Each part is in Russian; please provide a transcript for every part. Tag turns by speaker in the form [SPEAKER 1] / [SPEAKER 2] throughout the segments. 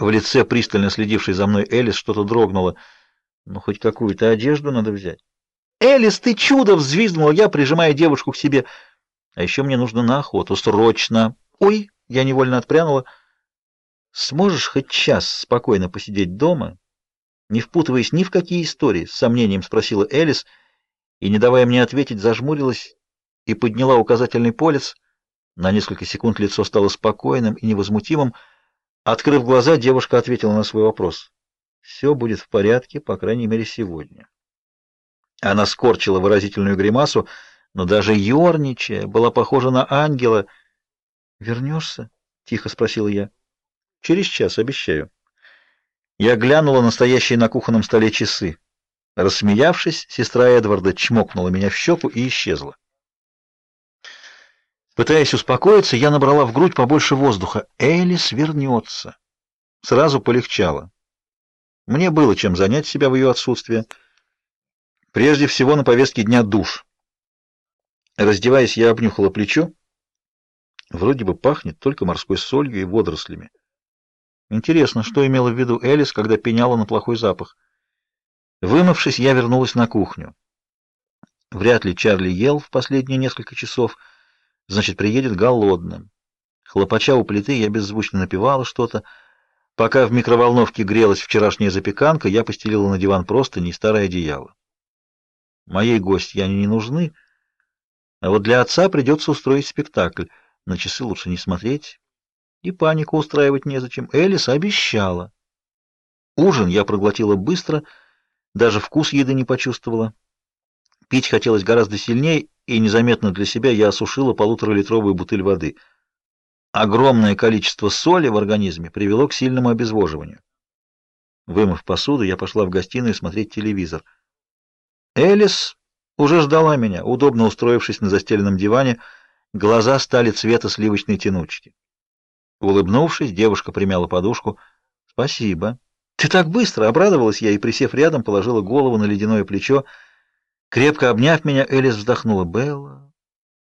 [SPEAKER 1] В лице, пристально следившей за мной Элис, что-то дрогнуло. Ну, хоть какую-то одежду надо взять. «Элис, ты чудо!» — взвизгнула я, прижимая девушку к себе. «А еще мне нужно на охоту. Срочно!» «Ой!» — я невольно отпрянула. «Сможешь хоть час спокойно посидеть дома, не впутываясь ни в какие истории?» — с сомнением спросила Элис, и, не давая мне ответить, зажмурилась и подняла указательный палец. На несколько секунд лицо стало спокойным и невозмутимым. Открыв глаза, девушка ответила на свой вопрос. «Все будет в порядке, по крайней мере, сегодня». Она скорчила выразительную гримасу, но даже ерничая, была похожа на ангела. «Вернешься?» — тихо спросила я. «Через час, обещаю». Я глянула на стоящие на кухонном столе часы. Рассмеявшись, сестра Эдварда чмокнула меня в щеку и исчезла. Пытаясь успокоиться, я набрала в грудь побольше воздуха. Элис вернется. Сразу полегчало. Мне было чем занять себя в ее отсутствие. Прежде всего на повестке дня душ. Раздеваясь, я обнюхала плечо. Вроде бы пахнет только морской солью и водорослями. Интересно, что имела в виду Элис, когда пеняла на плохой запах. Вымывшись, я вернулась на кухню. Вряд ли Чарли ел в последние несколько часов, значит, приедет голодным. Хлопача у плиты, я беззвучно напевала что-то. Пока в микроволновке грелась вчерашняя запеканка, я постелила на диван просто не старое одеяло. Моей гостье они не нужны, а вот для отца придется устроить спектакль. На часы лучше не смотреть, и панику устраивать незачем. Элис обещала. Ужин я проглотила быстро, даже вкус еды не почувствовала. Пить хотелось гораздо сильнее, и незаметно для себя я осушила полуторалитровую бутыль воды. Огромное количество соли в организме привело к сильному обезвоживанию. Вымыв посуду, я пошла в гостиную смотреть телевизор. Элис уже ждала меня, удобно устроившись на застеленном диване, глаза стали цвета сливочной тянучки. Улыбнувшись, девушка примяла подушку. «Спасибо». «Ты так быстро!» — обрадовалась я и, присев рядом, положила голову на ледяное плечо. Крепко обняв меня, Элис вздохнула. «Белла,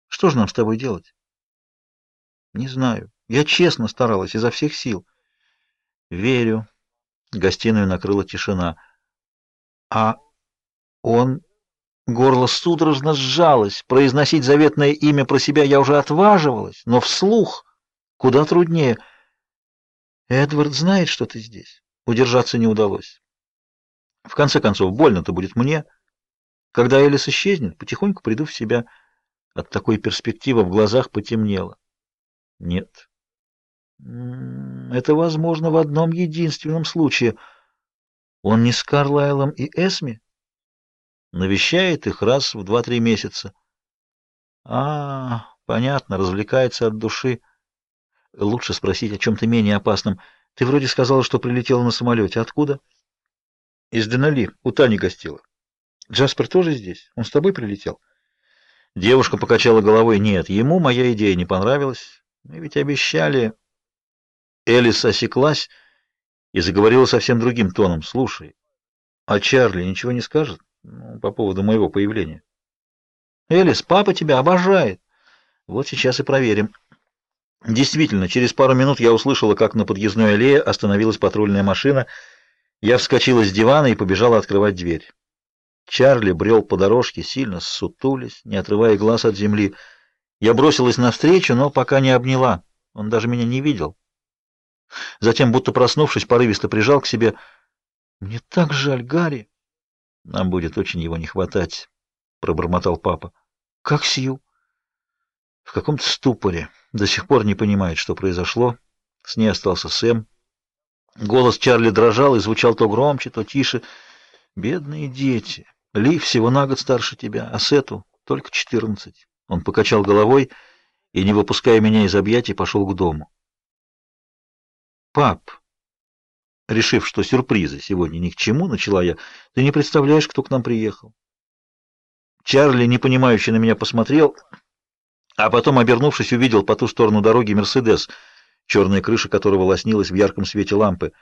[SPEAKER 1] что же нам с тобой делать?» «Не знаю. Я честно старалась, изо всех сил». «Верю». Гостиную накрыла тишина. «А он...» Горло судорожно сжалось. Произносить заветное имя про себя я уже отваживалась, но вслух куда труднее. Эдвард знает, что ты здесь. Удержаться не удалось. В конце концов, больно-то будет мне. Когда Элис исчезнет, потихоньку приду в себя. От такой перспективы в глазах потемнело. Нет. Это возможно в одном единственном случае. Он не с Карлайлом и Эсми? Навещает их раз в два-три месяца. А, понятно, развлекается от души. Лучше спросить о чем-то менее опасном. Ты вроде сказала, что прилетела на самолете. Откуда? Из Денали. У Тани гостила. Джаспер тоже здесь? Он с тобой прилетел? Девушка покачала головой. Нет, ему моя идея не понравилась. Мы ведь обещали... Элис осеклась и заговорила совсем другим тоном. Слушай, а Чарли ничего не скажет ну, по поводу моего появления? Элис, папа тебя обожает. Вот сейчас и проверим. Действительно, через пару минут я услышала, как на подъездной аллее остановилась патрульная машина. Я вскочила с дивана и побежала открывать дверь. Чарли брел по дорожке, сильно ссутулясь, не отрывая глаз от земли. Я бросилась навстречу, но пока не обняла. Он даже меня не видел. Затем, будто проснувшись, порывисто прижал к себе. «Мне так жаль, Гарри!» «Нам будет очень его не хватать», — пробормотал папа. «Как Сью?» «В каком-то ступоре. До сих пор не понимает, что произошло. С ней остался Сэм. Голос Чарли дрожал и звучал то громче, то тише. «Бедные дети! Ли всего на год старше тебя, а Сету только четырнадцать». Он покачал головой и, не выпуская меня из объятий, пошел к дому. «Пап!» Решив, что сюрпризы сегодня ни к чему, начала я. «Ты не представляешь, кто к нам приехал?» Чарли, непонимающе на меня посмотрел, а потом, обернувшись, увидел по ту сторону дороги «Мерседес», черная крыша которого лоснилась в ярком свете лампы.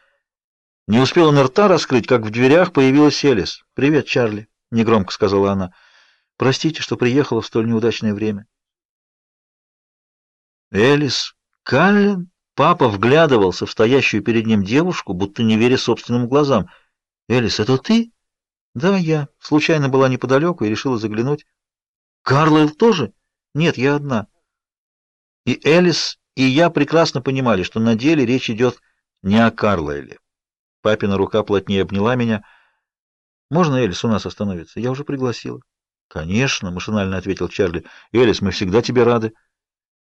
[SPEAKER 1] Не успел он рта раскрыть, как в дверях появилась Элис. «Привет, Чарли», — негромко сказала она. «Простите, что приехала в столь неудачное время». «Элис Каллен?» Папа вглядывался в стоящую перед ним девушку, будто не веря собственным глазам. «Элис, это ты?» «Да, я. Случайно была неподалеку и решила заглянуть». «Карлайл тоже?» «Нет, я одна». И Элис, и я прекрасно понимали, что на деле речь идет не о Карлайле. Папина рука плотнее обняла меня. «Можно Элис у нас остановиться? Я уже пригласила». «Конечно», — машинально ответил Чарли. «Элис, мы всегда тебе рады».